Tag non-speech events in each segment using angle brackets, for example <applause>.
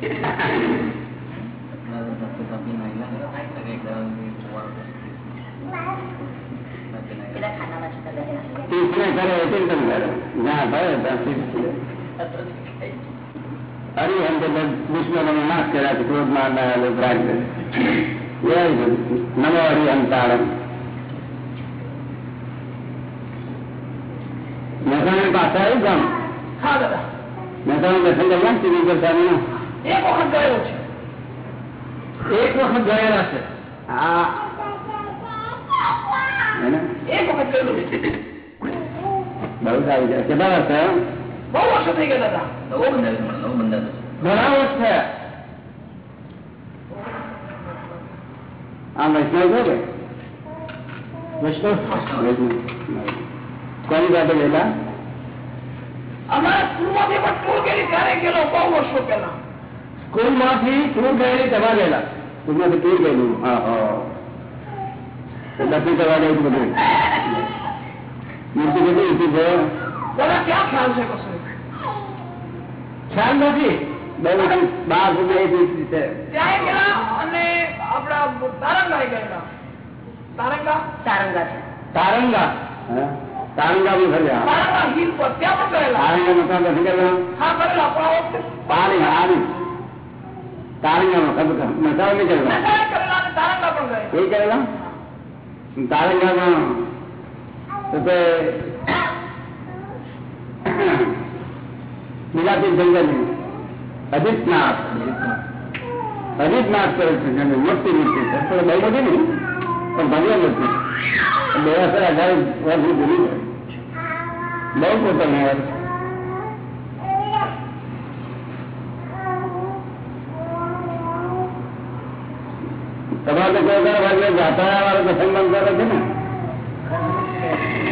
પેલા ખાનામાં છે કદાચ. તીર્થને કરે એટલે તમે કરો. ના ભાઈ ત્યાં તીર્થ છે. હરિહંત એટલે દુશ્મનોનો નાશ કર્યા છે ક્રોધ મારનારા લોકો રાગ કરે. જય ગુરુ. મહેસાણા પાસે આવ્યું ગામ મહેસાણા દર્શન કરવા ને શ્રી સ્વામી એક વખત ગયેલો છે. એક વખત ગયેલા છે. હા. એક વખત ગયેલો છે. બહુ સારી છે કેટલા વર્ષ બહુ વર્ષો થઈ ગયા દાદા. નવો બંધાયો છે, નવો બંધાયો છે. ઘણા વર્ષ થયા? આ વૈષ્ણવ છો કે? વૈષ્ણવ. કોની સાથે ગયેલા? અમારા સ્કૂલમાંથી પણ ટૂર ગયેલી ત્યારે ગયેલો બહુ વર્ષો પહેલા. સ્કૂલમાંથી ટૂર ગયેલી તમારે ગયેલા. સ્કૂલમાંથી ટૂર ગયેલું. હા હા. દર્શન કરવા ગયું બધું. મૂર્તિ કેટલી ઊંચી છે? ક્યાં ખ્યાલ છે ખ્યાલ નથી. બાર ફૂટ ઊંચી છે. અને આપણા તારંગા ગયેલા. તારંગા? તારંગા છે. તારંગા? હા? તારંગા બી ફર્યા. તારંગા હિલ પર ત્યાં પણ ગયેલા. તારંગા મકાન હા પણ આ પાણી આની તારંગામાં મસાલો નહીં કરેલા પણ ગયેલા એ કરેલા? તારંગામાં? તો મિલાતી જંગલ અધિતનાથ અધિતનાથ કરે છે મોટી મૂર્તિ છે. પણ બહુ મોટી નહીં પણ ભવ્ય નથી બે હજાર અઢાર વર્ષ બહુ પોતાની યાર તમારે તો કોઈ દર વાગે જાતા વાળો પ્રસંગ બંધ કરે છે ને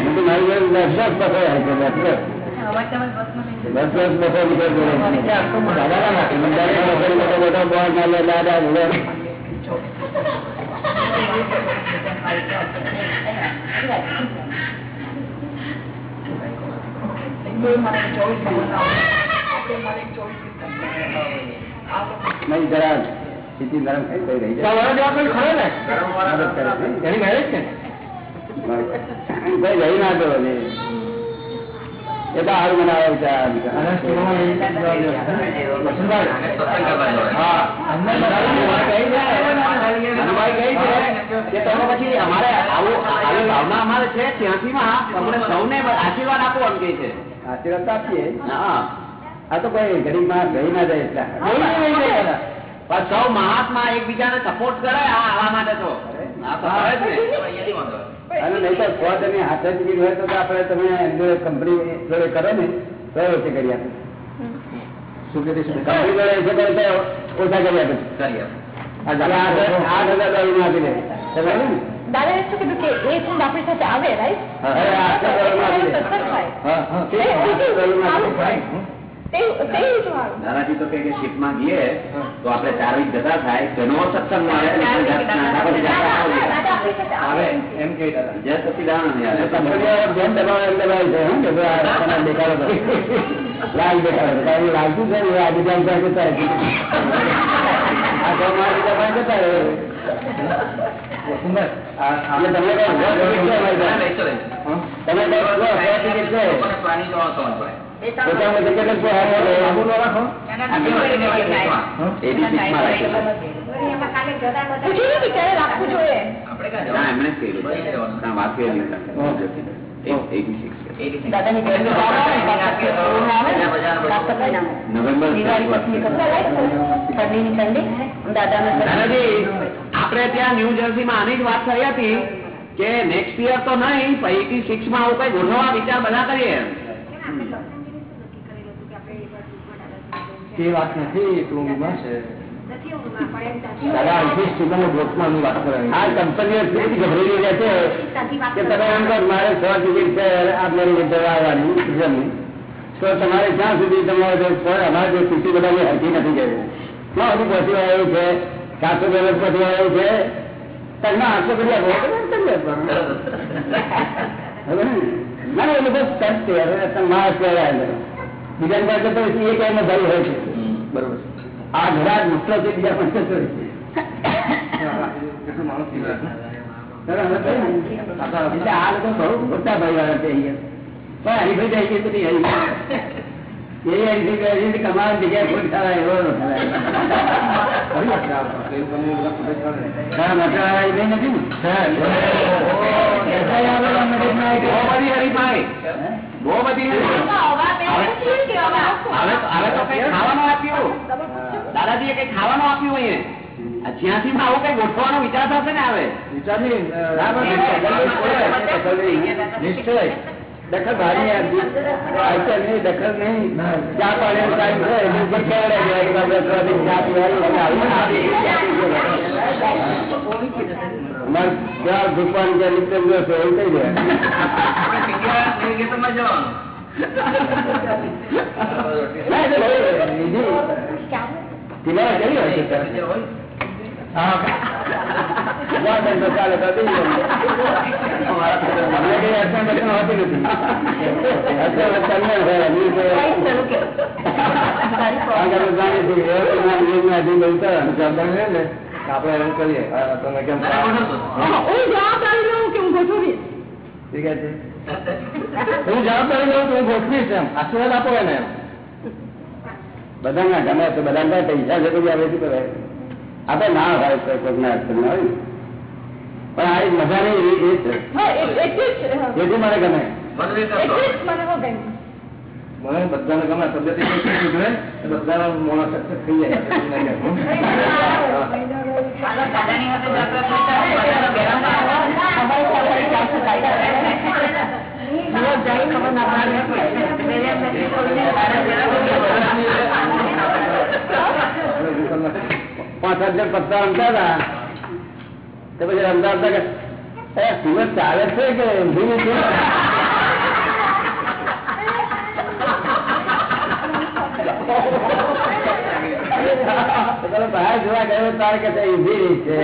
બધું મારી જોડે દસ દસ બસો હોય છે દસ દસ અવાજ તમારે બસમાં નહીં દસ દસ બસો રૂપિયા જોડે દાદા ના નાખે દાદા ના નાખે મોટો મોટો બોર્ડ ના લે દાદા ભલે બે મારે ચોવીસ આપણે મારે ચોવીસ આ લોકો નહીં જરા સ્થિતિ ગરમ થઈ રહી જાય. ખરો ને? મદદ કરે છે. એની મેરેજ છે ભાઈ રહી ના દો ને. એ તો બનાવે છે પછી અમારે આવું આવી ભાવના અમારે છે ત્યાંથી માં અમને સૌને આશીર્વાદ આપો એમ કે છે. આશીર્વાદ તો આપીએ. હા. આ તો કોઈ ગરીબમાં ગઈ ના જાય એટલા. પણ સૌ મહાત્મા એકબીજાને સપોર્ટ કરે આવા માટે તો. જ. અને નહીં તો સો તમે હાથે ટિકિટ હોય તો આપણે તમે એની કંપની જોડે કરો ને તો ઓછી કરી આપે. શું કીધું શું કંપની જોડે એસે કરે તો ઓછા કરી આપે. કરી આપે. આઠ હજાર ડોલર આપી દે. સમજાયું ને? દાદાએ શું કીધું કે એ ફૂડ આપણી સાથે આવે રાઈટ હા તે કે કે શિપમાં જઈએ તો આપડે ચાર વીક જતા થાય તેનો સત્સંગ આવે એમ જય કે આ તમને દેખાડો લાલ દેખાડો છે જાણ ત્યાં જતા આ આજે જતા તમે. તમે કહો, સો ટિકિટ છે. લોકોને પ્લાનિંગ જોવા સમજ પડે. પોતાનું ટિકિટ જ કોઈ આપો તો આબુ ન રાખો. એબી શિપમાં રાખેલું. પૂછ્યું નથી ક્યારે રાખવું જોઈએ. આપણે ક્યાં ના જવાનું? એમણે જ કહ્યું બધી જવાનું. ના, વાત કરેલી એટી સિક્સ એટી દાદાની ઘરે તો નવેમ્બર ઠંડીની ઠંડી. દાદાને દાદાજી આપણે ત્યાં ન્યૂ જર્સી માં આની જ વાત થઈ હતી કે નેક્સ્ટ યર તો નહીં પણ એટી સિક્સમાં આવું કઈ ગોઠવવા વિચાર બધા કરીએ. તે વાત નથી એટલું ઊંઘમાં છે. દાદા વાત કંપનીઓ એટલી છે. કે તમે એમ કહો મારે સો ટિકિટ આ મારી જવા આવવાની સીઝનની તો તમારે જ્યાં સુધી તમારે અમારે જો સીટી બધાની હરકી નથી ગઈ. ના હજુ પહોંચી આવ્યું છે? સાતસો ડોલર પછી આવ્યું છે? તમને આઠસો તો આપવાનું. હવે ને? એ લોકો તમે માણસ કહેવાય અંદર. બીજાની પાસે તો એ એનો ભાઈ હોય છે બરોબર આ ઘડા મુસ્તો છે બીજા પાસે છે એટલે આ લોકો બહુ મોટા ભાઈ વાળા છે પણ હરીફાઈ જાય છે બધી હરીફાઈ એ હરીફાઈ કમાવાની જગ્યાએ ખાવા એવો નહીં નથી ને? હરીફાઈ? બહુ બધી હવે તો કઈ ખાવાનું આપ્યું દાદાજીએ કઈ ખાવાનું આપ્યું અહીંયા જ્યાંથી આવું કઈ ગોઠવાનો વિચાર થશે ને આવે દખલ ભારી દખલ નહીં ચા પાણી ટાઈમ છે એટલે ઉપર કહેવાય જાય કે બાબા ટ્રાફિક ચા પીવાની અને આવું ના આપી. અમારે ત્યાં દુકાન કે નીકળી ગયો છે એવું કહી દે આપણે હેરાન કરીએ. તમે કેમ જવાબદારી લઉં કે હું ગોઠવીશ ઠીક છે હું જવાબદારી લઉં તો હું ગોઠવીશ એમ. આશીર્વાદ આપો એને એમ. બધાના ગમે તો બધા પૈસા જરૂરી આવે છે કરે આપણે ના હોય તો અડચણ ના હોય. પણ આ એક મજા નહીં એ છે. હા એ- એટલે જ હા. જેથી મને ગમે. મને બધાને ગમે તબિયત સુધરે બધાના મોણા સક્સેસ થઈ જાય. પાંચ હજાર પત્તા રમતા તો પછી રમતા હતા કે સુરત ચાલે છે કે ઊંધી છે તમે બહાર જોવા ગયો, તારે કે ઊંધી છે.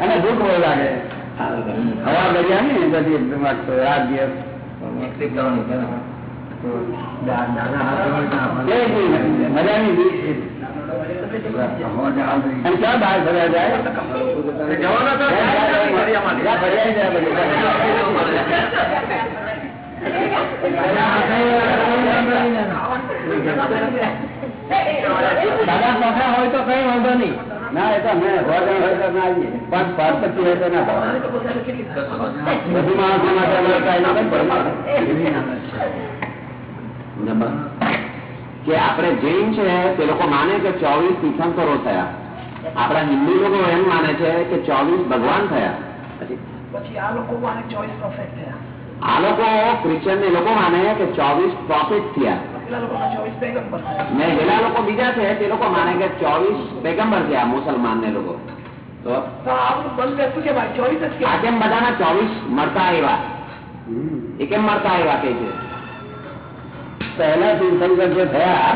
અને ભૂખ બહુ લાગે. હવા દરિયા ને બધી એકદમ રાત દિવસ. મજાની. અને ક્યાં બહાર ફરવા જાય? દાદા મોટા હોય તો કઈ વાંધો નહીં. ના એ તો અમે સો હોય તો ના આવીએ. પાંચ પાંચ પછી હોય તો ના બધું માણસો માટે. કે આપણે જૈન છે તે લોકો માને કે ચોવીસ તીર્થંકરો થયા. આપણા હિન્દુ લોકો એમ માને છે કે ચોવીસ ભગવાન થયા. પછી પછી આ લોકો માને ચોવીસ પ્રોફેટ થયા. આ લોકો ક્રિશ્ચન એ લોકો માને કે ચોવીસ પ્રોફિટ થયા. પેલા લોકો ચોવીસ પેગમ્બર થયા. ને પેલા લોકો બીજા છે તે લોકો માને કે ચોવીસ પેગમ્બર થયા મુસલમાન ને લોકો. તો તો આ બધું બંધ બેસતું કે ભાઈ ચોવીસ જ આ કે કેમ બધાના ચોવીસ મળતા આવ્યા? એ કેમ મળતા આવ્યા કે છે? પહેલા તીર્થંકર જે થયા,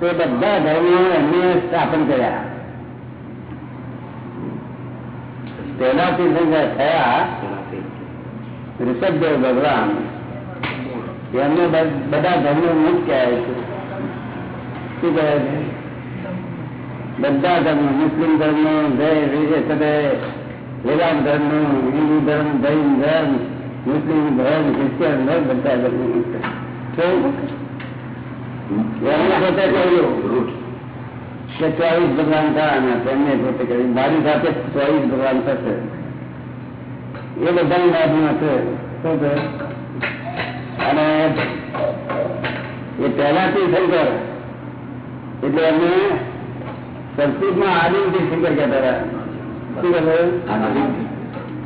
તે બધા ધર્મો એમને સ્થાપન કર્યા. પહેલા તીર્થંકર થયા, ઋષભદેવ ભગવાન એમને બધા ધર્મો મુક્ત કહેવાય શું કહેવાય છે? બધા ધર્મ, મુસ્લિમ ધર્મ વેદાંત ધર્મ, હિન્દુ ધર્મ, જૈન ધર્મ, મુસ્લિમ ધર્મ ક્રિશ્ચિયન ધર્મ, બધા ધર્મ કે ચોવીસ ભગવાન થવાના તેમને પોતે કરી મારી સાથે ચોવીસ ભગવાન થશે. એ બધાની બાજુમાં છે. શું છે? અને એ પહેલાથી શંકર. એટલે એમને સંસ્કૃતમાં આદિમ શંકર કહેતા હતા. શું કહેતા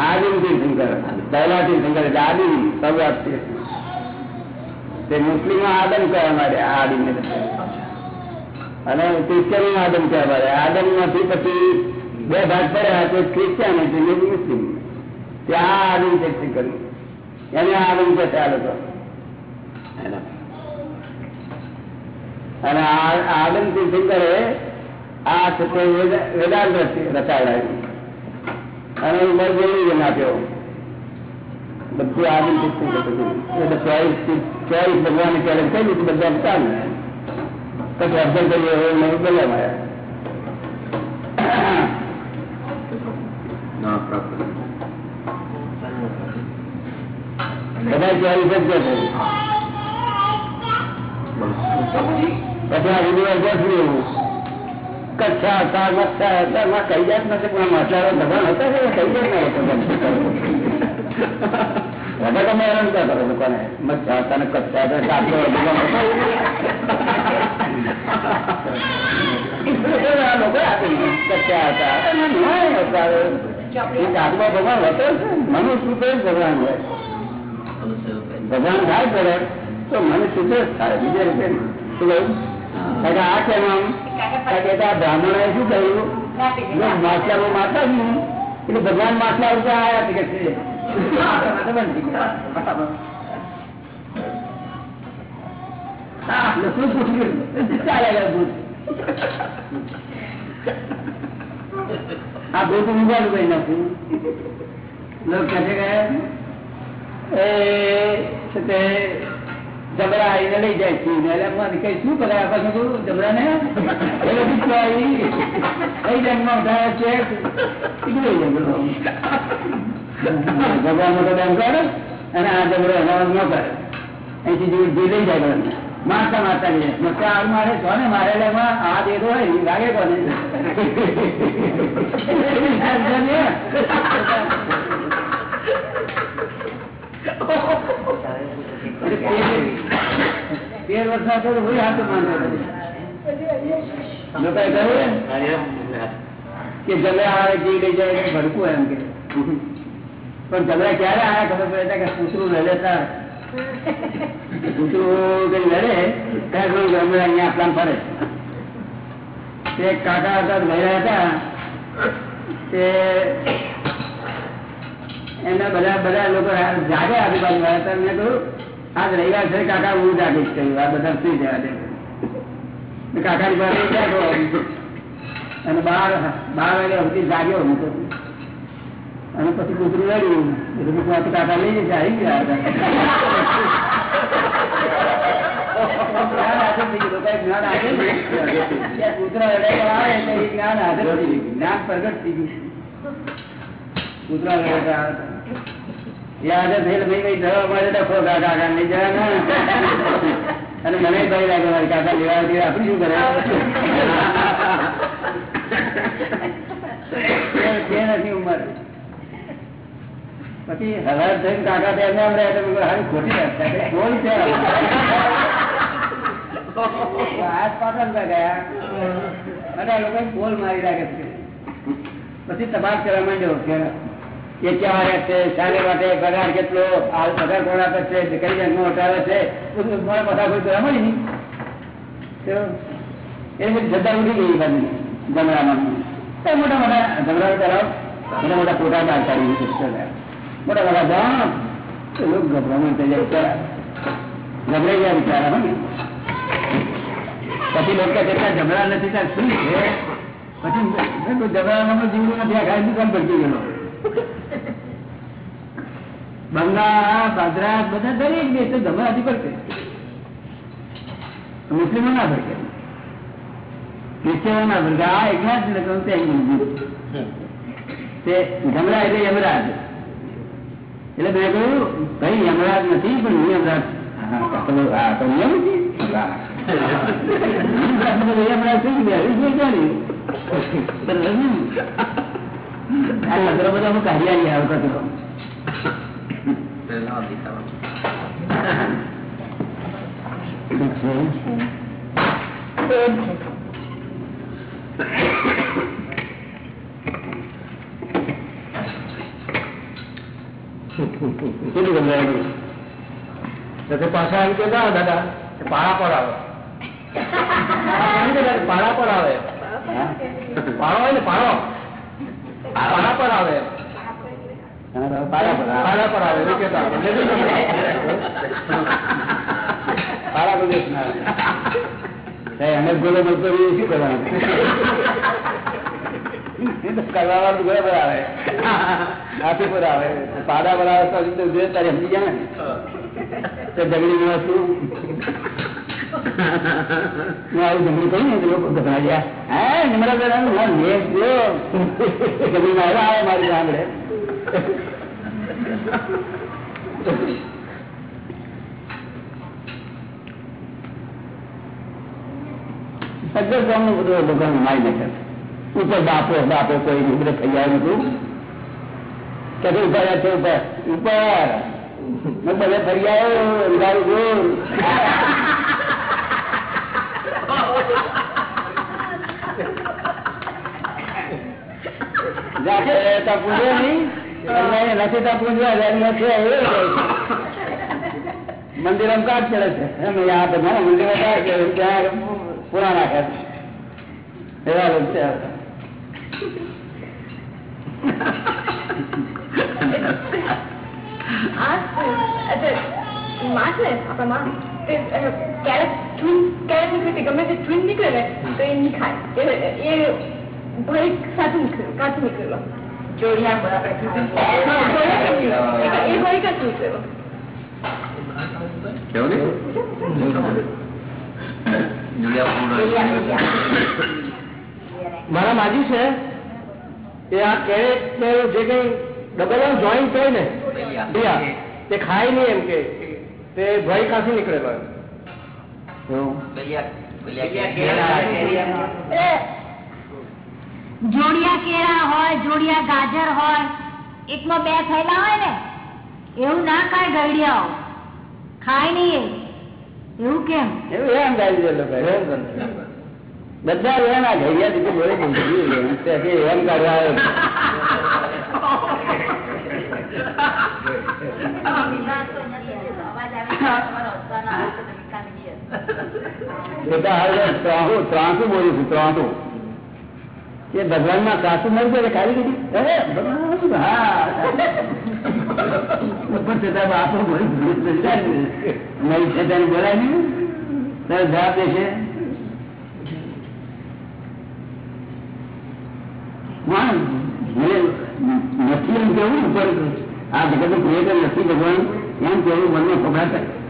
આદિમ તીર્થંકર પહેલા તીર્થંકર એટલે આદિમ શરૂઆત તે આદમ કહેવા માંડે આદિમ અને ક્રિશ્ચિયન આદમ કહેવા માંડે. આદમમાંથી પછી બે ભાગ પડ્યા તો ક્રિશ્ચિયન એટલે મુસ્લિમ. ત્યાં આદમ તીર્થંકર એને આદમ છે ચાલે લોકો. અને આ- આનંદ તીર્થંકરે આ છે તે વેદ- વેદાંત રચી- અને ઉમર જેવી નાખ્યો બધું આદમ તીર્થંકર બધું. તી- ચોવીસ ભગવાન ક્યારે કહી દીધું બધા ચાલુ પછી અર્જન કરીએ એવું નહીં ના પ્રાપ્ત બધા ચોવીસ જ કે પછી આ વીડિયો અભ્યાસ રહ્યું કચ્છા હતા મચ્છા હતા માં કઈ જાત નથી પણ મસાલો ભગવાન હતા કે કઈ જાત ના હતા? બધા તમે હેરાન ક્યાં કરો લોકોને? મચ્છા હતા કચ્છા લોકો કચ્છા હતા. ભગવાન હતો જ ને. મનુષ્ય રૂપે ભગવાન હોય. ભગવાન થાય કરે તો મનુષ્ય રૂપે થાય. બીજે રૂપે શું કહ્યું? આ કેમ આમ? બ્રાહ્મણોએ શું કહ્યું? જો માછલા બહુ મારતા એટલે ભગવાન માછલા ઉપર આવ્યા છે? આ ભૂત કે એ જબરા આવીને લઈ જાય છે કઈ શું કરે આ પાછું જબરા ને એ બધું કઈ જન્મ ઉઠાવે છે. ભગવાન નો કદાચ કરે અને આ જબરો એના ન કરે અહીંથી જે જે લઈ જાય બધાને. મારતા મારતા લઈ જાય. મસ્તા મારે કોને મારે એટલે એમાં? આ દેતો હોય લાગે કોને? તેર ને કે જમરા આવે જી લઈ જાય, ભડકું એમ કે. પણ ઝઘડા ક્યારે આવ્યા ખબર પડે કે કૂતરું લડે તાર? કૂતરું કઈ લડે? ત્યાં જમરા અહીંયા આપણા ફરે. તે કાકા હતા ભર્યા હતા. તે એમના બધા બધા લોકો જાગે આજુબાજુ વાળા હતા મેં કહ્યું, આજ રવિવાર છે, કાકા, હું જાગીશ કહ્યું આ બધા સુઈ જવા દે કાકા ની પાસે જાગો અને બાર બાર વાગ્યા સુધી જાગ્યો. હું. અને પછી કૂતરું લડ્યું એટલે મેં કહ્યું, કાકા લઈ જશે આવી ગયા અને મને ભય લાગે મારી કાકા લેવા આપણી શું કરે? <laughs> નથી ઉંમર. પછી હવાર થઈને કાકા તો એમને એમ રહ્યા તો મેં કીધું, હારી ખોટી વાત છે. તે બોલ છે હાથ પાછળ ગયા અને આ લોકોએ બોલ મારી રાખે છે પછી તપાસ કરવા માંડ્યો કે એ ક્યાં વાગે છે શાને માટે પગાર કેટલો આ પગાર કોણ આપે છે કઈ જન્મ ઉઠાવે છે બધું મને બધા કોઈ કરવા મળી નહીં તો એ બધી શ્રદ્ધા ઉઠી ગઈ બાજુ જમરામાં તો મોટા મોટા જમરા કરાવ મોટા મોટા ફોટા બહાર કાઢી દીધું. મોટા મોટા ગામ તો લોકો ગભરામણ થઈ જાય બિચારા ગભરાઈ ગયા બિચારા હો ને પછી લોકો કહે છે, જમરા નથી ત્યાં શું છે પછી જમરામાં જીવડું નથી આ ખાલી દુકાન ભરતી ગયેલો બંગાળ બાદરાસ બધા દરેક દેશ ગભરાતી પડશે મુસ્લિમો ના ભડકે ક્રિશ્ચિયનો ના ભડકે આ એકલા જ ને કહું તે તે ગમરા એટલે યમરાજ એટલે મેં કહ્યું ભાઈ યમરાજ નથી પણ હું યમરાજ હા, તો હા, તો નિયમ છે? હા. યમરાજ થઈ ગયા એ શું જાણ્યું? બરાબર ને? આ ચંદ્ર બધા હું કાઢી આવી આવતો હતો કેટલું પાછા આવી કે દાદા? પાળા પર આવે. પાળા પર આવે? પાળો હોય ને પાળો? પાળા પર આવે. પાળા પર આવે પાળા પ્રદેશ ના અમે ગોલો હોય શું કરવાનું? કરવા વાળું બરાબર આવે હાથી પર આવે પાડા પર આવે સમજી ગયા ને. તો જગડી નું આવું આવે બધું ભગવાન મારી નાખે ઉપર બાપો બાપો કોઈ નહીં બધું થઈ જાય બધું કે ઉપર છે ઉપર ઉપર મેં બધે ફરી આવ્યો અંધારું ગોળ જાતે તો પૂછે નહીં અને નથી તો પૂછવા જાય નથી આવ્યો મંદિર કાઢ ચડે છે એમ યા તો મને મંદિર કાઢ ચડે ત્યાં પૂરા નાખે છે એવા લોકો છે આ અચ્છા ગમે તે ટ્વિન નીકળે ને તો એ નહીં ખાય એ ભય સાચું કાચું નીકળેલો જોડિયા બરાબર. એ ભય મારા માજી છે એ આ કેરેટ ને જે કઈ ડબલ એમ જોઈન્ટ થાય ને તે ખાય નહીં એમ કે. તે ભય કાંથી નીકળે. જોડિયા કેળા હોય જોડિયા ગાજર હોય એકમાં બે થયેલા હોય ને એવું ના ખાય ગળડિયાઓ ખાય નહીં એ. એવું કેમ? એવું એમ ગાય. બધા એમ ઘડિયા દીધું બોલે બંધી એમ કરવા આવે અવાજ આવે છે તમારો હસવાનો આવે. છે તો વિકાસ ગયો. એ તો હાલ ત્રાસું બોલું છું ત્રાસું એ ભગવાનમાં ત્રાસું મળી જાય ખાલી કીધી? હા. છતાં બાપો મરી છતાં બોલાય નહીં. તારે જવાબ દેશે હા, મને નથી એમ કેવું ઉપર આ જગતનું ક્રિએટર નથી ભગવાન. એમ કેવું મનમાં ખબર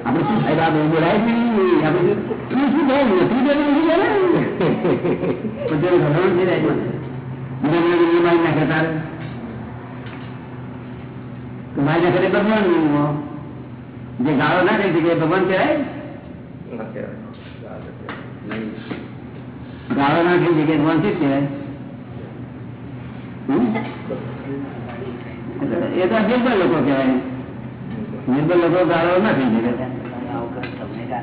આપણે શું થાય? આ બધું બોલાય જ નહીં આપણે શું શું થાય? નથી દેવું નથી જાય પછી ભગવાન થઈ જાય મને મને મને મારી નાખે તારે. તો મારી નાખે તે ભગવાન જે ગાળો ના કરી શકે એ ભગવાન કહેવાય? ગાળો ના કરી શકે ભગવાન શું કહેવાય? હમ? એ તો નિર્બળ લોકો કહેવાય નિર્બળ લોકો ગાળો ના થઈ શકે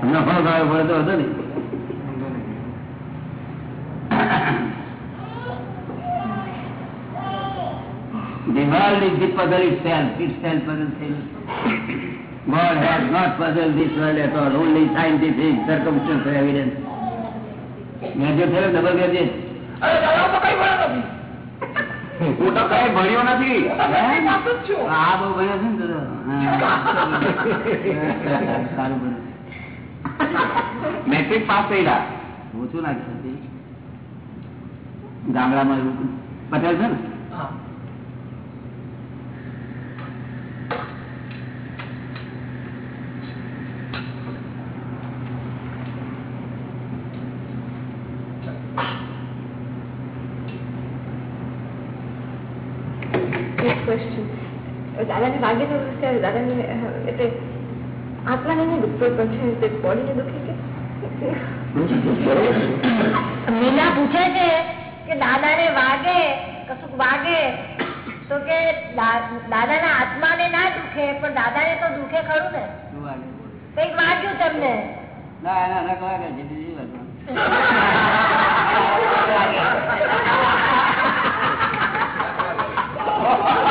નફો ગાળો પડે તો હતો ને નથી હું તો કઈ ભણ્યો નથી આ બહુ ભણ્યો છે ને. હા. <laughs> સારું ભણ્યું. મેટ્રિક પાસ થયેલા ઓછું તે. ગામડામાં પટેલ છે ને હા. એક ક્વેશ્ચન દાદાને વાગે તો ત્યારે દાદાને એટલે આત્માને નહીં દુખતો પણ છે તે બોડીને દુખે કે? મીના પૂછે છે કે દાદાને વાગે કશુંક વાગે તો કે દાદાના આત્માને ના દુખે પણ દાદાને તો દુખે ખરું ને? કંઈક વાગ્યું તમને ના વાગે છે બીજી <laughs>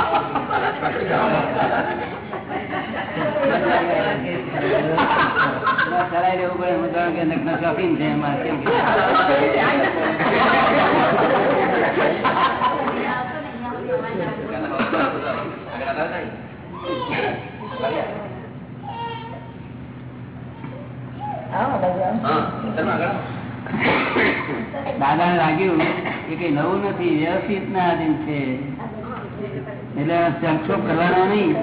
ચલાઈ રહેવું પડે હું કારણ કે નગ્ન શોખીન છે એમાં કેમ લાગ્યું એ કઈ નવું નથી, વ્યવસ્થિત ના આધીન છે. એટલે સંક્ષોભ કરવાનો નહીં.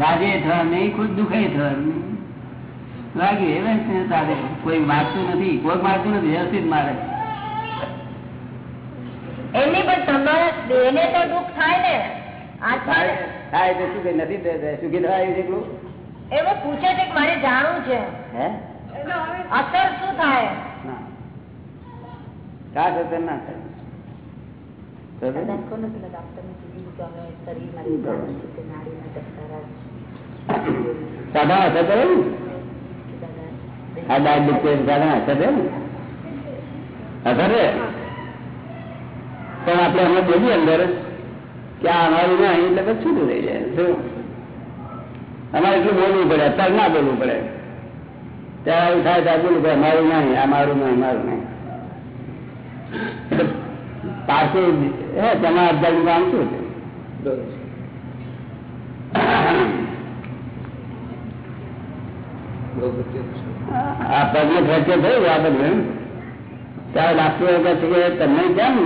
રાજે થર નહીં ખુદ દુખે થર લાગ્યું એ વ્યવસ્થિત તારે. કોઈ મારતું નથી કોઈ મારતું નથી વ્યવસ્થિત મારે. એમની પણ તમારા દેહને તો દુઃખ થાય ને. થાય તો શું કઈ નથી સુખી થવા છે એટલું? એવું પૂછે છે કે મારે જાણવું છે. હે? અસર શું થાય? ના કા થશે ના થાય. સાધા અસર કરે આ ડાયાબિટીસ સાધા અસર કરે અસર પણ આપણે અમે બોલીએ અંદર કે આ અમારું ના એટલે પછી છૂટું થઈ જાય શું અમારે એટલું બોલવું પડે અત્યારે ના બોલવું પડે ત્યારે આવું થાય ત્યાં બોલવું પડે મારું નહીં આ મારું નહીં મારું નહીં પાસે તમારા અબ્દાનું કામ શું છે? આ પગને ફ્રેક્ચર થયું આ બધું ત્યારે ડાક્ટર કહે છે કે તમને કેમ?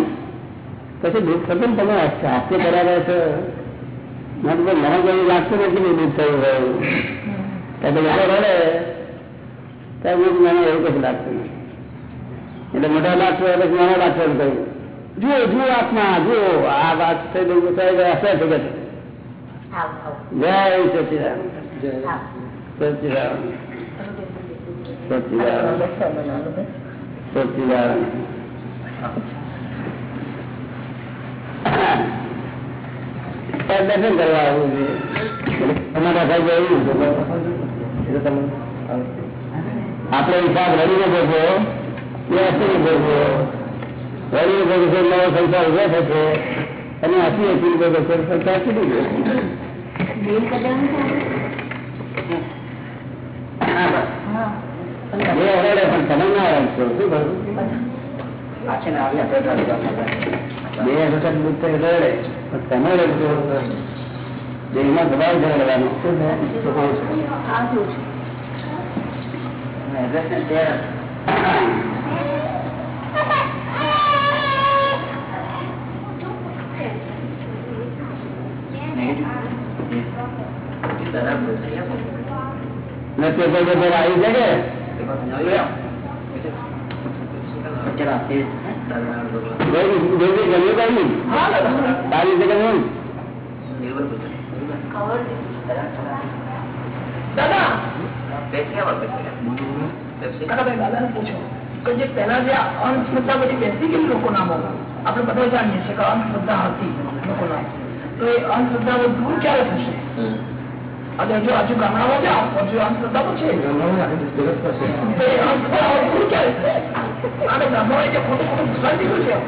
પછી દુઃખ થતું ને તમે હાથે કરાવે છે? મને તો મને કોઈ લાગતું નથી કે દુઃખ થયું હોય. ત્યારે લોકો રડે ત્યારે મને એવું કશું લાગતું નથી. એટલે મોટા ડાક્ટર પછી નાના ડાક્ટર કહ્યું જુઓ જુઓ આત્મા જુઓ. આ વાત થઈ ગઈ થઈ ગયા અસર થઈ ગયા જય સચિદાન સચિદાન સચિદાન સચિદાન દર્શન કરવા તમારા સાહેબ એવું આપણે હિસાબ રડીને ભોગવો એ અસર ભોગવો. રડીને ભોગવશે નવો સંસાર ઊભો થશે અને હસી હસી ભોગવશે સંસાર છૂટી ગયો બે પણ તમે ના રાખશો શું બે વખત દુઃખ થઈ રડે પણ તમે રડજો દેહમાં દબાવ છે. રડવાનો શું ને પેપર પેપર આવી છે કે જોઈ- જોઈ ગમ્યું કઈ સારી રીતે ગમ્યું દાદા કાકાભાઈ દાદાને પૂછો કે જે પહેલા જે આ અંધશ્રદ્ધા બધી બેસી ગઈ લોકો નામો આપણે બધા જાણીએ છીએ કે અંધશ્રદ્ધા હતી લોકોના તો એ અંધશ્રદ્ધા દૂર ક્યારે થશે? અને જો હજુ ગામડામાં જાઓ તો હજુ અંધશ્રદ્ધા તો છે દૂર ક્યારે થશે? અને ગામડાએ જે ખોટું ખોટું ઘુસાડી દીધું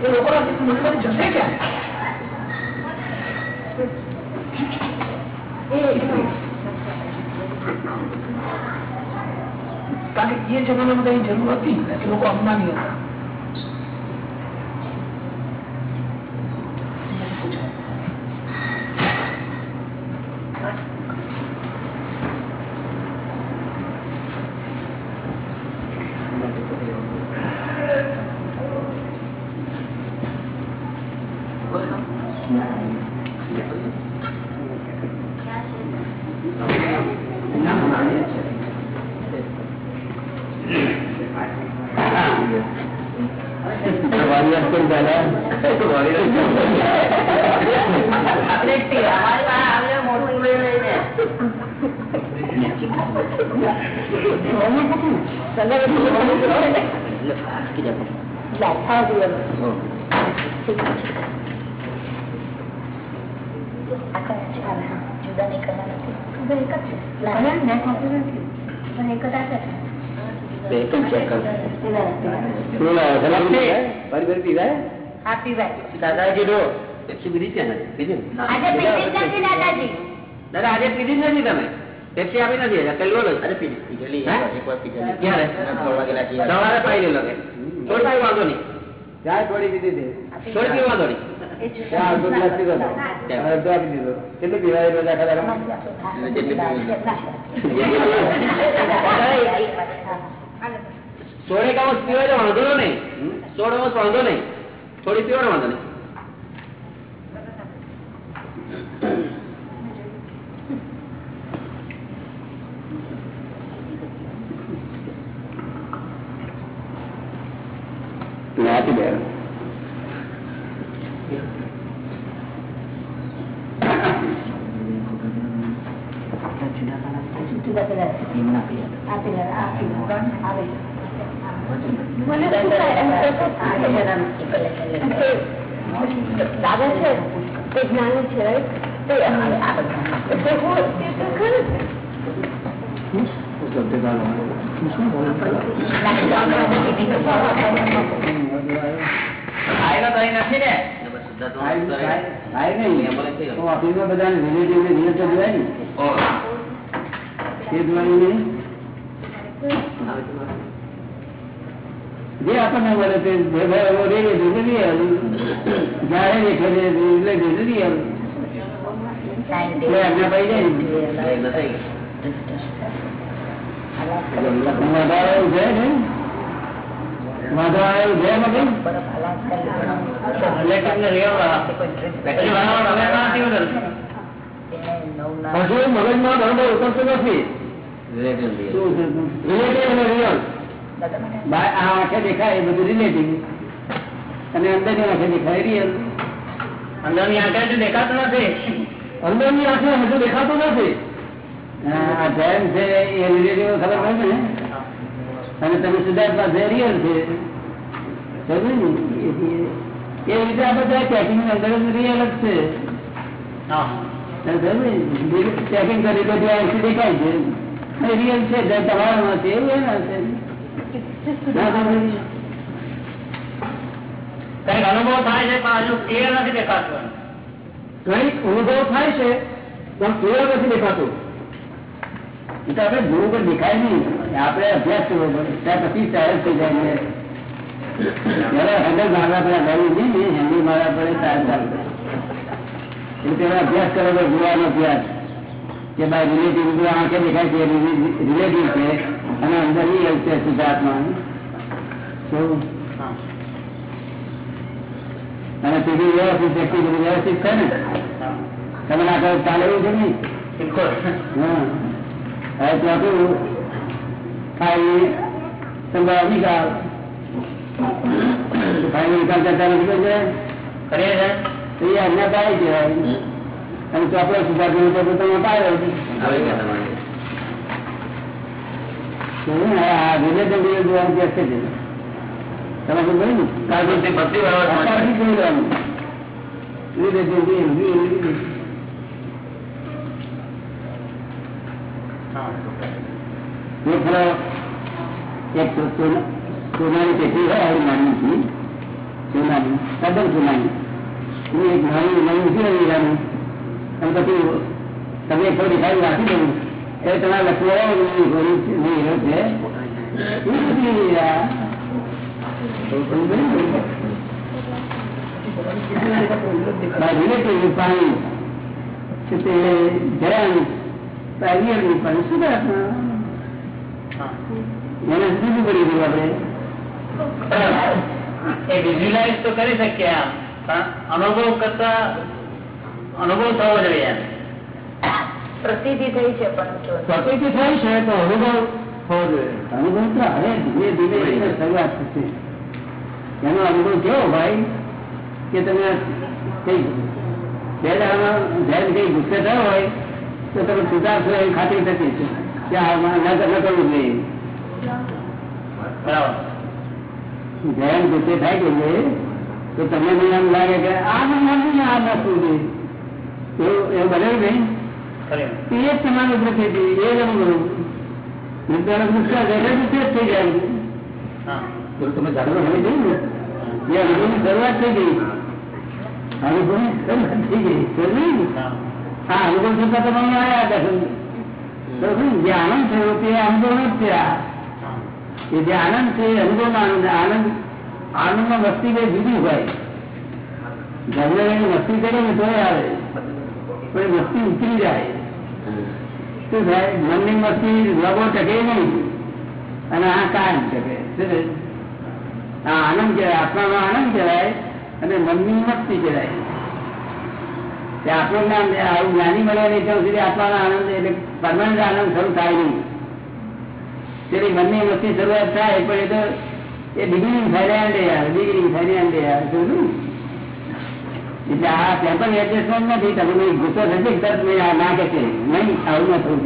છે એ લોકોના મનમાં જશે ક્યાં કારણ કે એ જમાનામાં કઈ જરૂર હતી લોકો અજ્ઞાની હતા. શું લાવો? સલામ પીવાય? ફરી ફરી પીવાય? દાદાએ કીધું પેપ્સી પીધી છે ને પીધી ને? આજે પીધી જ નથી દાદાજી દાદા આજે પીધી જ નથી તમે? પેપ્સી આપી નથી પેલો. સવારે પાઈ લેલો થોડી પાઈ વાંધો નહીં. ચાય થોડી પીધી હતી. થોડી પીવા વાંધો નહીં. કેટલું પીવાય તો વાંધો નહીં. સોળ વાંધો નહીં. થોડી પીવાનો વાંધો નહીં. આપી દે મને શું થાય એમ તો દાદા છે તે જ્ઞાની છે right? તે તે હું તે તો ખરું તો ઓફિસમાં બધાને રિલેટિવ ને રિલેટિવ જોવાય ને તે જોવાનું જે આપણને મળે તે ભાઈ એટલે રિલેટિવ ને real. જ્યારે મગજમાં બરોબર ઉતરતું નથી? રિલેટિવ અને રિયલ આ આંખે દેખાય એ બધું રિલેટિવ અને અંદરની આંખે દેખાય રિયલ અંદરની આંખે દેખાતું નથી. અંદરની આંખે હજુ દેખાતું નથી. ધ્યાન છે એ રિલેટિવ ખબર પડે ને? અને તમે સિદ્ધાર્થમાં છે. રિયલ છે એ- રીતે આ બધા ચેકિંગ અંદર રિયલ જ છે. ચેકિંગ કરી તો જે દેખાય છે. રિયલ છે જે તમારામાં છે એવું એના છે. કંઈક અનુભવ થાય છે પણ હજુ ક્લિયર નથી દેખાતું કંઈક અનુભવ થાય છે પણ ક્લિયર નથી દેખાતું. એ આપણે જોવું પણ દેખાય નહીં. આપડે અભ્યાસ કરવો પડે. ત્યાર પછી સહેજ થઈ જાય જયારે હેન્ડલ મારવા પડે ગાડી નહીં હેન્ડલ મારવા પડે ત્યારે ચાલુ એટલે અભ્યાસ કરવો પડે જોવાનો અભ્યાસ. કે ભાઈ રિલેટિવ આંખે દેખાય છે રિલેટિવ છે. અને અંદર રિયલ છે સિદ્ધાર્થમાં અને પેલી વ્યવસ્થિત વ્યક્તિ બધું વ્યવસ્થિત છે ને? તમે ના કહો ચાલે એવું છે નહીં? હા. હવે ચોથું ખાઈ સંભાળ નિકાલ ખાઈ નિકાલ કરતા નથી છે એ આજ્ઞા પાડી કહેવાય અને ચોપડો સુધા કર્યું તો તમે પાડ્યો તમે કહ્યું ને બરાબર અત્યારથી જોઈ લેવાનું રિલેટિવ રિયલ રિયલ રિયલ સોનાની પેટી હોય આવી નાની હતી. સોનાની, તદ્દન સોનાની. હું એક નાની નાની ઊભી રહી જાણું અને પછી તમે એક ખાઈ રાખી દઉં એ તમારા લખવા હીરો છે. My પાણી કે તે ધ્યાન પ્રાઇમરી પણ સુધાર્થમાં એને જુદું પડી ગયું આપણે એ વિઝ્યુલાઇઝ તો કરી શકીએ આમ પણ અનુભવ કરતા અનુભવ થવો જોઈએ એમ. પ્રસિદ્ધિ થઈ છે પણ જો પ્રકૃતિ થઈ છે તો અનુભવ થવો જોઈએ અનુભવ તો હવે ધીમે ધીમે એને શરૂઆત થશે એનો અનુભવ કેવો ભાઈ કે તમે કઈ બે દાડામાં જેમ કઈ ગુસ્સે થયો હોય તો તમે સુધારશો એવી ખાતરી થતી છે કે આ કરવું જોઈએ. બરાબર. ગુસ્સે થાય કે તો તમને મને એમ લાગે કે આ ન માનવું ને આ નાખવું જોઈએ એવું બને નહીં. એ જ તમારું પ્રકૃતિ એ જ અનુભવ. થઈ જાય. તમે જાણવા મળી ગઈ ને એ અનુભવની શરૂઆત થઈ ગઈ. અનુભવની શરૂઆત થઈ ગઈ. આ અનુભવ થતા તમે આવ્યા હતા. જે આનંદ થયો, તે અનુભવ જ એ જે આનંદ છે અનુભવ આનંદ આનંદ, આનંદમાં વસ્તી કઈ જુદી હોય. ઘરને વસ્તી કરે ને તોય આવે. પણ વસ્તી ઉતરી જાય. શું થાય? મનની મસ્તી લગો ટકે નહીં. અને આ કારણ છે કે શું આ આનંદ કહેવાય, આત્માનો આનંદ કહેવાય, અને મનની મસ્તી કહેવાય. તે જ્ઞાન આવું જ્ઞાની મળવાની નહીં ત્યાં સુધી આત્માનો આનંદ, એટલે પરમાનન્ટ આનંદ શરૂ થાય નહીં. તેની મનની વસ્તી શરૂઆત થાય, પણ એ તો, એ બિગિનિંગ અંડે યાર બિગિનિંગ અંડે યાર શું એટલે આ ટેમ્પલ એડજસ્ટમેન્ટ નથી તમે ગુસ્સો થશે તરત મેં આ ના કે છે, નહીં, આવું ન થવું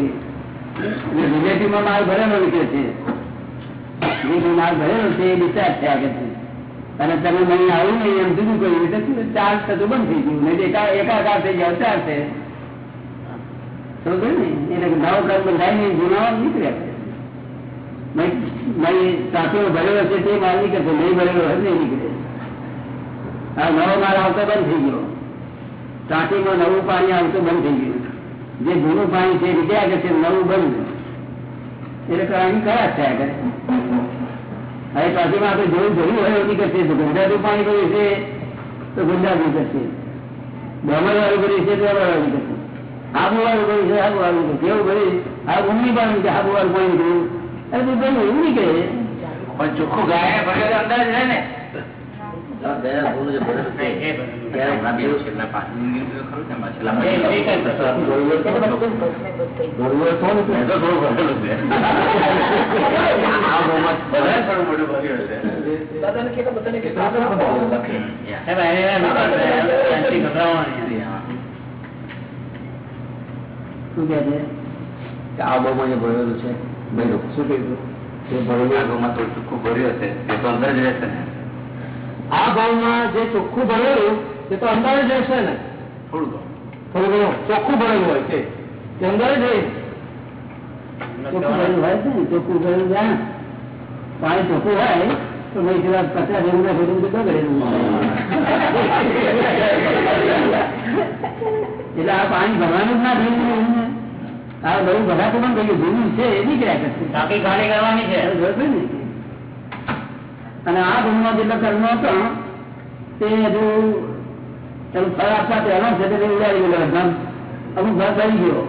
એટલે રિલેટિવમાં માલ ભરેલો નીકળે છે. માલ ભરેલો છે, એ ડિસ્ચાર્જ થયા કે છે. અને તમે નહીં આવું નહીં એમ જુદું કર્યું એટલે ચાર્જ થતું બંધ થઈ ગયું. નહીં એકા એકાકાર થઈ ગયા ચાર છે. એટલે નવો કર્મ બંધાય નહીં જૂનો નીકળ્યા સાચો ભરેલો છે તે માલ નીકળે નહીં ભરેલો હોય નહીં નીકળે આ નવો માલ આવતો બંધ થઈ ગયો. ટાંકીમાં નવું પાણી આવતું બંધ થઈ ગયું. જે જૂનું પાણી છે કે છે? નવું બંધ. એટલે કારણ કયા થયા કરે હવે ટાંકીમાં આપણે જોયું જોયું હોય એવું નીકળશે તો ગુજરાતું પાણી કર્યું છે તો ગુજરાત કરશે ડમર વાળું કર્યું છે તો ડમર વાળું નીકળશે આબુ વાળું કર્યું છે આબુ વાળું નીકળશે એવું કરી આ ઊંઘી પાણી કે આબુ વાળું પાણી કર્યું અરે તો પેલું એવું કહે પણ ચોખ્ખું ગાય અંદાજ રહે ને દાદાને કહેતા બધાને કહેતા શું કે છે. આ બહુ જે ભરેલું છે. શું કીધું તે ભરેલું ભર્યું હશે. તે તો અંદર જ રહેશે ને. આ ભાવમાં જે ચોખ્ખું ભરેલું એ તો અંદર જ હશે ને? થોડું થોડું ઘણું. ચોખ્ખું ભરેલું હોય છે. તે અંદર જ ચોખ્ખું ભરેલું હોય છે ને ચોખ્ખું ભરેલું જ્યાં પાણી ચોખ્ખું હોય તો ભાઈ પેલા કચરા જેવું ના તો બધું બગડેલું એટલે આ પાણી ભરવાનું જ ના થયું. આ બહુ ભરાતું પણ થયું જૂનું છે એ નીકળ્યા કરશે. બાકી ખાણી કરવાની છે. ને? અને આ ગુણમાં જેટલો કર્મ હતો તે હજુ ચાલુ ફળ આપતા પહેલા છે તે ઉડાડી ગયેલો ધન અમુક ભાગ થઈ ગયો.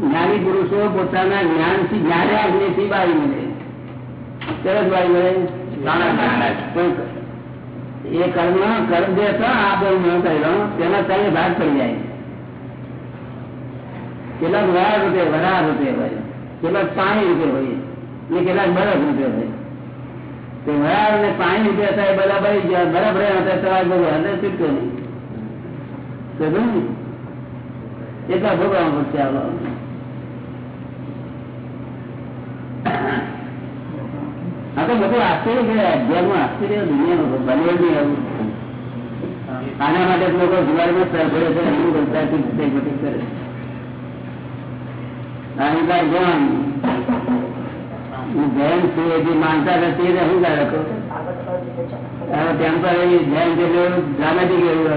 જ્ઞાની પુરુષો પોતાના જ્ઞાનથી થી બાળી મળે. સરસ બાળી મળે. એ કર્મ કર્મ જે હતા આ ન કરેલો તેના ત્રણ ભાગ પડી જાય. કેટલાક વાર રૂપે વરાળ રૂપે હોય. કેટલાક પાણી રૂપે હોય. ને કેટલાક બરફ રૂપે હોય. વરાળ પાણી રૂપે હતા એ બધા બળી ગયા. બરાબર હતા તો આ બધું છૂટતો નહીં. એટલા ભોગવવા પડશે આ આ તો બધું આશ્ચર્ય છે. અગિયારમાં આશ્ચર્ય દુનિયામાં બને નહીં આવું. આના માટે લોકો જુવારીમાં સરભરે છે હિન્દુ કરતા કરે અહંકાર જ્ઞાન હું જૈન છું એ જે માનતા નથી એને હું રાખો પર જૈન જેટલું ડ્રામેટિક એવું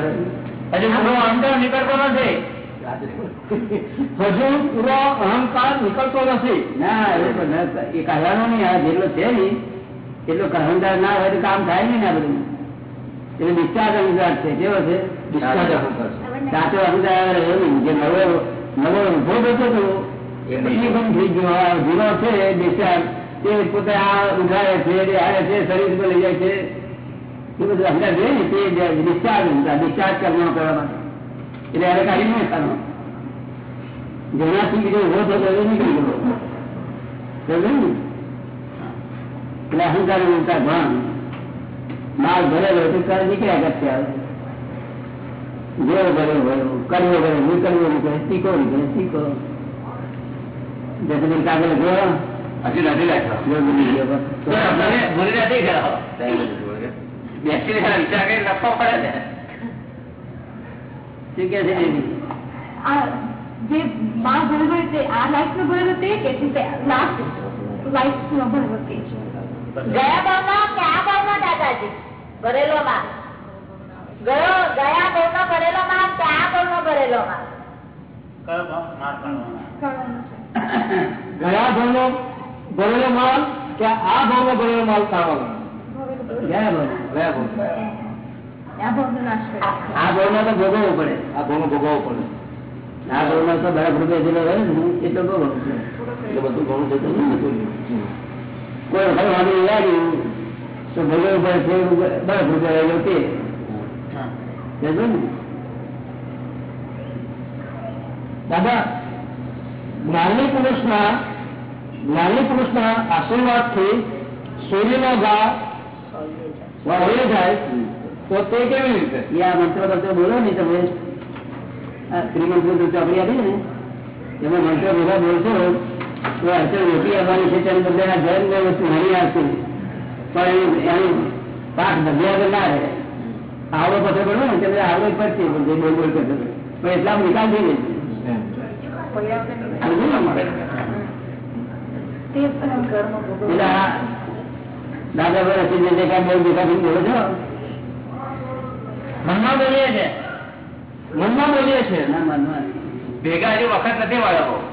હજુ પૂરો અંતર નીકળતો નથી. હજુ પૂરો અહંકાર નીકળતો નથી. ના એ તો ન- એ કહેવાનો નહીં આ જેટલો છે ને એટલો અહંકાર ના હોય તો કામ થાય નહીં ને બધું. એટલે ડિસ્ચાર્જ અહંકાર છે. કેવો છે? ડિસ્ચાર્જ અહંકાર સાચો અહંકાર એવો નહીં. જે નવો નવો ઊભો બેઠો હતો એ પછી બંધ થઈ ગયો જૂનો છે ડિસ્ચાર્જ તે પોતે આ ઉઘાડે છે આવે છે, શરીર પર લઈ જાય છે. એ બધું અંદર જોઈએ ને, તે ડિસ્ચાર્જ ડિસ્ચાર્જ કરવાનો કરવા માટે. એટલે એને કાઢી નહીં ખાનો જેનાથી બીજો ઊભો થતો એ નીકળી ગયો. સમજે ને? એટલે અહંકાર અહંકાર ભાન. માલ ભરેલો તો ત્યારે નીકળ્યા કરશે જેવો ભરેલો ભરેલો કરવો ભરેલો નીકળવો નીકળે શીખો નીકળે શીખો જશે કાગળ ગયો હજી નથી લખ્યો બસ. વિચાર કરી લખવો પડે ને. શું કે છે જે માં ભરેલો તે આ લાઈફ નો ભરેલો તે કે લાસ્ટ લાઈફ નો ભરેલો તે. ગયા ભાવમાં કે આ ભાવમાં દાદાજી? ભરેલો માં ગયો ગયા ભાવનો ભરેલો માં કે આ ભાવનો ભરેલો માં કયો ભાવ? માર કાઢવાનો. કરવાનું છે ગયા ભાવનો ભરેલો માલ કે આ ભાવનો ભરેલો માલ કાઢવાનો ભરેલો ગયા ભાવ ગયા ભાવ આ ભાવનો નાશ કરે આ ભાવનો તો ભોગવવો પડે આ ઘણું ભોગવવું પડે આ ગૌમાં તો બરફ રૂપિયા જેટલો રહે ને એટલો બહુ ઘણું છે. એટલે બધું ઘણું થતું નથી. કોઈ વખત વાંધો લાગ્યું તો ભલે ઉપર છે બરફ રૂપિયા રહેલો તે સમજો ને? દાદા જ્ઞાની પુરુષના જ્ઞાની પુરુષના આશીર્વાદથી સૂર્યનો ગા વળે જાય તો તે કેવી રીતે? એ આ મંત્ર મંત્રો બોલો ને તમે. શ્રીમંત ચોપડી આપી ને. એમાં મંત્ર બધા બોલશો તો અડચણ રોટી આવવાની છે તેની બદલે આ ઘર ને વસ્તુ હરી આવશે પણ એનું એનું પાક બદલ્યા ના રહે. આવડો પથ્થર પડ્યો ને ત્યારે આવડો જ પડશે પણ જે બોલ બોલ કરતો પણ એટલા નિકાલ થઈ જશે સમજ્યું ને? એટલે આ દાદા પર હસી જે દેખાય બહુ દેખાતું બોલો છો? મનમાં બોલીએ છે. મનમાં બોલીએ છે. ના ભેગા હજી વખત નથી મળ્યો.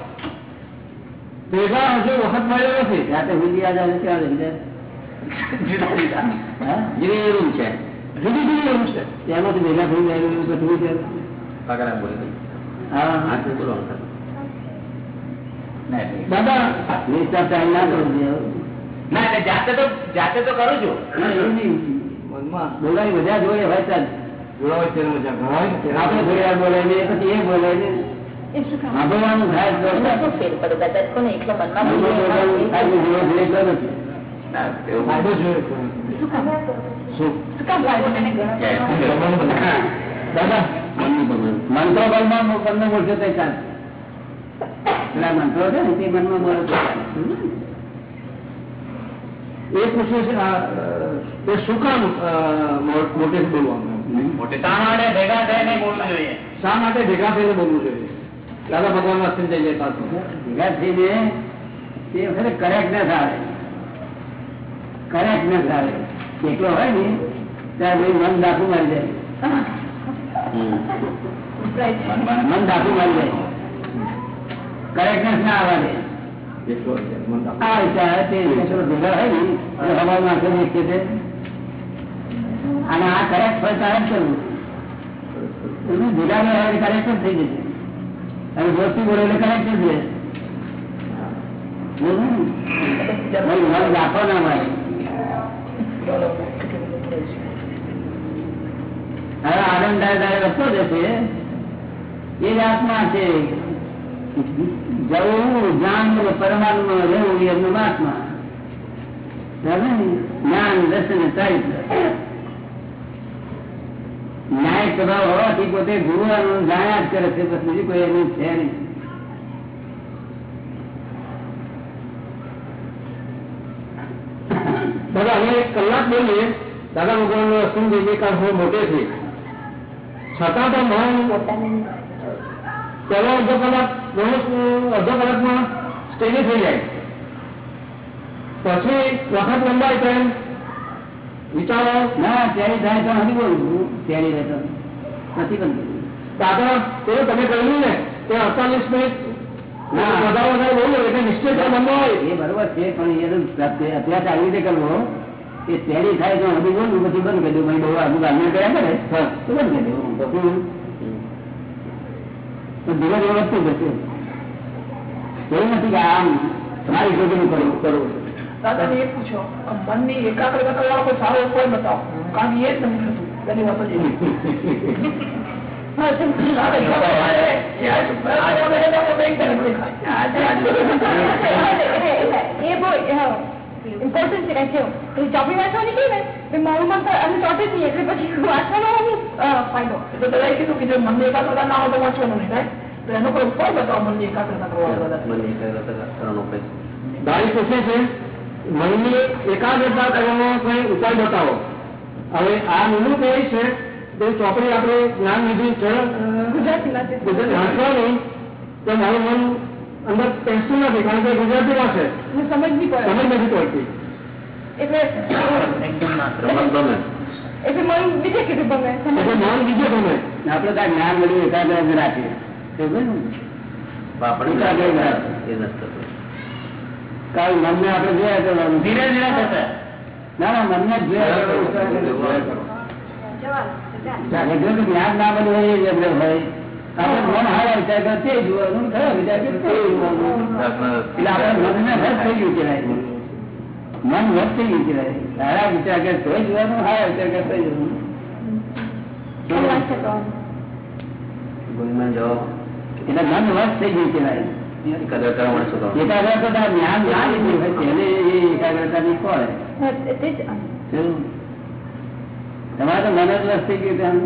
ભેગા હજુ વખત મળ્યો નથી. રાતે હુંડી યાદ આવે જુદા જુદા. રૂમ છે. જુદી જુદી રૂમ છે. તેમાંથી ભેગા થઈ જાય એવું બધું. છે. હા. હા બોલો દાદા ના જાતે તો જાતે તો કરું છું. બોલાવી બધા જોઈએ હોય ચાલ. આપણે થોડી બોલાવીએ, પછી એ બોલાવીએ. મંત્રો બલમાં બંને બોલશો તો ચાલે. પેલા મંત્રો છે ને તે મનમાં બોલો તો ચાલે. એ પૂછે છે આ, અ, એ શું કામ અ, મો- મોટેથી બોલવાનું શા માટે ભેગા થઈને બોલવું જોઈએ? શા માટે ભેગા થઈને બોલવું જોઈએ? દાદા ભગવાન ના જઈ જાય પાછું. ભેગા થઈને તે વખતે કરેક્ટનેસ આવે કરેક્ટનેસ આવે એકલો હોય ને ત્યારે ભાઈ મન દાખું મારી જાય મન દાખું મારી જાય કરેક્ટનેસ ના આવવા દે અને આ કરેક્ટ હોય ત્યારે જ કરવું. એનું ભેગા ન કરેક્ટ જ થઈ જશે. અને દોસ્તી બોલે એટલે કરેક્ટ જ છે હમ. ભાઈ મન દાખો ના મારે હવે આનંદ દાય રસ્તો જશે એ જ આત્મા છે. જવું જાણવું પરમાત્મા રહેવું એમનું મહાત્મા. બરાબર જ્ઞાન દર્શન ચારિત્ર ન્યાય સ્વભાવ હોવાથી પોતે ગુરુવાનું જાણ્યા જ કરે છે બસ બીજું કોઈ એનું છે નહીં. દાદા અમે એક કલાક બોલીએ. દાદા ભગવાન નો અસંગ વિવેકાર હોય મોટે છે. છતાં તો મન પહેલો અડધો કલાક અડધો કલાકમાં સ્ટેડી થઈ જાય. પછી વખત લંબાય તેમ વિચારો ના ત્યારે થાય તો નથી બોલવું ત્યારે રહેતો નથી બનતું દાદા પેલું તમે કહ્યું ને તે અડતાલીસ મિનિટ ના. વધારે વધારે બોલું એટલે નિશ્ચિત હોય એ બરોબર છે પણ એનું અત્યારે આવી રીતે કરવો. કે ત્યારે થાય તો હજી બોલવું પછી બંધ કરી દઉં. બહુ અમુક અન્ય કર્યા કરે. તો બંધ કરી તો ધીરે ધીરે વધતું જશે એવું નથી કે આમ મારી શોધનું કરવું કરવું દાદા ને એ પૂછો મનની એકાગ્રતા કરવા કોઈ સારો ઉપાય બતાવો કારણ કે એ જ નથી થતું પેલી વાત જ એવી. એ બહુ ઇમ્પોર્ટન્ટ છે કેવું પછી ચોપડી વાંચવાની કે ને એ મારું મન તો આમ ચોટે જ નહીં એટલે પછી વાંચવાનો હું? ફાયદો એટલે દાદાએ કીધું કે જો મનને એકાગ્રતા ના હોય તો વાંચવાનું નહીં થાય તો એનો કોઈ ઉપાય બતાવો મનની એકાગ્રતા કરવાનો. દાદી પૂછે છે મનની એકાગ્રતા કરવાનો કોઈ ઉપાય બતાવો. હવે આ નિમણૂક કહે છે કે ચોપડી આપણે જ્ઞાન નિધિ ગુજરાતી છે. વાંચવાની તો મારું મન અંદર પેન્સિલ નથી કારણ કે ગુજરાતીમાં છે. સમજ નહીં પડે. સમજ નથી પડતી. એટલે એટલે મન બીજે કીધું ગમે. મન બીજે ગમે. આપણે ત્યાં જ્ઞાન મળ્યું એકાગ્ર રાખીએ. ને? એકાગ્ર કારણ મનને આપણે જોયા તો ધીરે ધીરે થશે. ના ના મનને જ જોયા જ્ઞાન ના બધું હોય એ જ હોય. આપણે મન હારા વિચાર કરે તે જોવાનું ખરા વિચાર કરે તે જોવાનું એટલે આપણે મનને વશ થઈ ગયું કહેવાય. મન વશ થઈ ગયું કહેવાય. સારા વિચાર કરે તો જોવાનું હારા વિચાર કરે તો જોવાનું એટલે મન વધ થઈ ગયું કહેવાય? એકાગ્રતા જ્ઞાન ના લીધું હોય તેને એ એકાગ્રતા ની કોણ? તમારે તો મન જ થઈ ગયું ત્યાં જોવાનું, જાણવાનું તમારે જ્ઞાન શું છે? જ્ઞાન?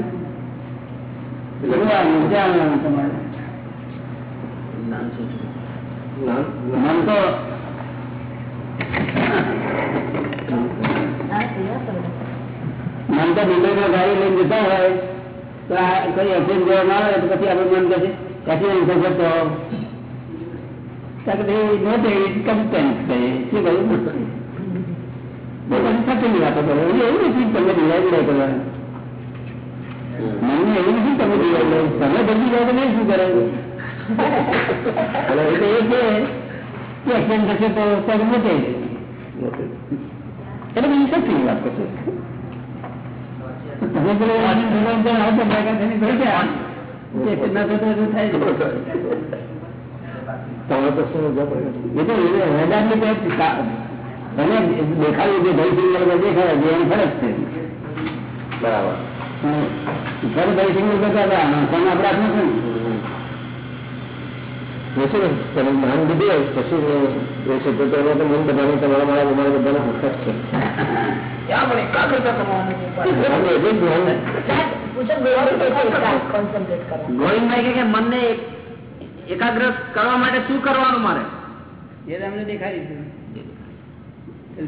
મન તો મુંબઈમાં ગાડી લઈને જતા હોય. તો આ કઈ એક્સિડન્ટ જોવા ના આવે તો પછી આપણે મન કહે એક્સિડન્ટ થશે તો કમ્પેન્સ કહે શું કહ્યું બહુ બધી સત્યની વાતો કરો એવું નથી કે તમે ડિવાઈડ કરવાનું. મને એવું નથી તમે તમે બધી જાય તો નહીં શું કરે એટલે એ છે કે એક્સિડન્ટ થશે તો પગ મોટે એટલે બીજી સત્યની વાત કરશો તમે પેલો આવતો ભેગા થઈને ભરી ગયા. એ થતો એટલું થાય છે. તો શું? એ તો કા- દેખાડ્યું કે ભાઈ દેખાય એની ફરજ છે બરાબર ભાઈ કરતા હતા આપણે તમે પછી તો તો મન બધાને તમારા મારા અમારા બધાને છે. મનને એકાગ્ર કરવા માટે શું કરવાનું મારે? એ તમને દેખાડી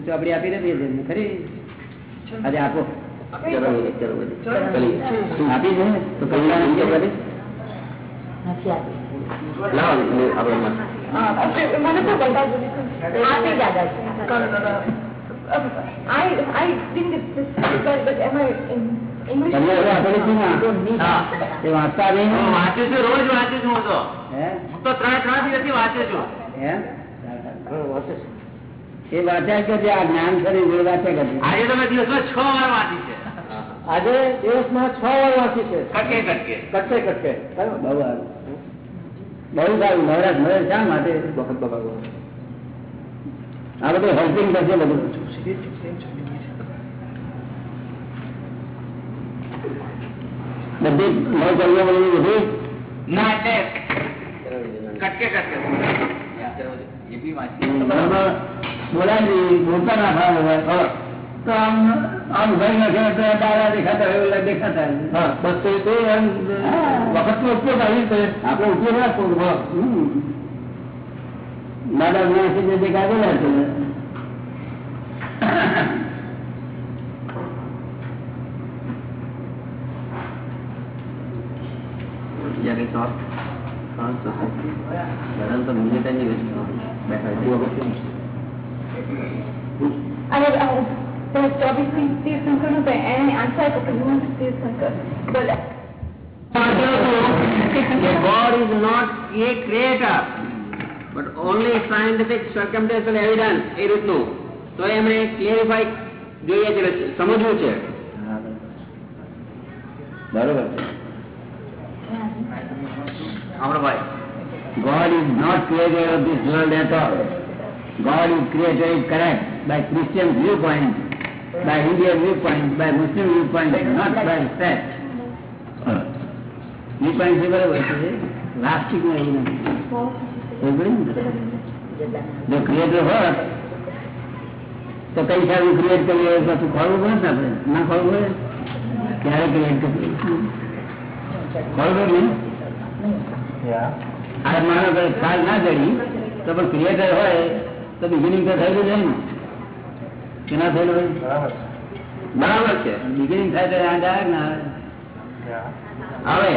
ચોપડી આપી દે ખરી? આજે આપો. વાંચતા નહીં વાંચું છું રોજ વાંચું છું હું તો. હું? તો ત્રણ ત્રણ દિવસથી વાંચું છું. હે? વાંચે છે. એ વાંચ્યા કે આ જ્ઞાન કરી વાંચ્યા કે આજે તમે દિવસમાં છ વાર વાંચી છે. આજે દિવસમાં છ વાર વાંચી છે. કટકે કટકે. કટકે કટકે. બહુ સારું બહુ સારું નવરાશ મળે શા માટે વખત બગાડવો? આ બધું હેલ્પિંગ કરશે બધું. બધી નવ કલ્યો બધી બધી ના એટલે કટકે કટકે. બરાબર. બોલાવી બોલતા ના ભાવ હોય તો આમ આમ ઉભાઈ નાખે દાદા દેખાતા હોય દેખાતા હા બસ તો એ તો એમ ઉપયોગ આવી રીતે આપણે ઉપયોગ રાખવો દાદા જ્ઞાનથી જે દેખાડેલા છે તો બધાને તો મુજે કઈ નહીં બેઠા છે અને અ, પેલો ચોવીસ તીર્થ- તીર્થંકરનું તો એને આન્સર આપ્યો કે હું તીર્થંકર બોલે God is not a creator, but only scientific circumstantial evidence એ રીતનું તો એમણે ક્લેરિફાઈ જોઈએ છે સમજવું છે બરોબર છે અમરભાઈ God is not creator of this world at all. God is created correct by Christian viewpoint, by Indian viewpoint, by Muslim viewpoint, not by fact. viewpoint છે બરોબર છે નાસ્તિકનું એવું નથી એવું ને? જો ક્રિએટર હોત તો કઈ સારું ક્રિએટ કરીએ પછી ખોલવું પડે ને આપણે ના ખોલવું પડે ક્યારે ક્રિએટ કરીએ ખોલવું નહીં આ માનો કે ખાલ ના જડી તો પણ ક્રિએટર હોય તો બિગિનિંગ તો થયેલું છે ને કે થયેલો બરાબર છે. બિગિનિંગ થાય ત્યારે આ ડાયક ના આવે.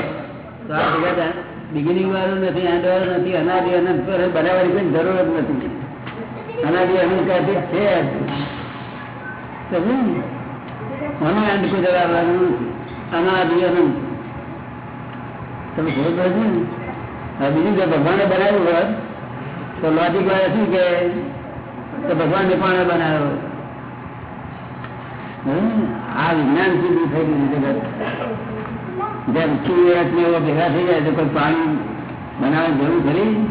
તો આ ભેગા બિગિનિંગ વાળું નથી એન્ડ વાળું નથી અનાદિ અનંત બનાવવાની કોઈ જરૂર જ નથી. અનાદિ અનંત છે મને એન્ડ કોઈ જવાબવાનું નથી? અનાદિ અનંત. તમે ખબર પડે ને? બીજું જો ભગવાને બનાવ્યું હોત તો લોજિક વાળા શું કે તો ભગવાન ને પણ બનાવ્યો? આ વિજ્ઞાન સુધી થઈ ગયું જગત. સૂર્ય ને ભેગા થઈ જાય તો કોઈ પાણી બનાવવાની જરૂર ખરી?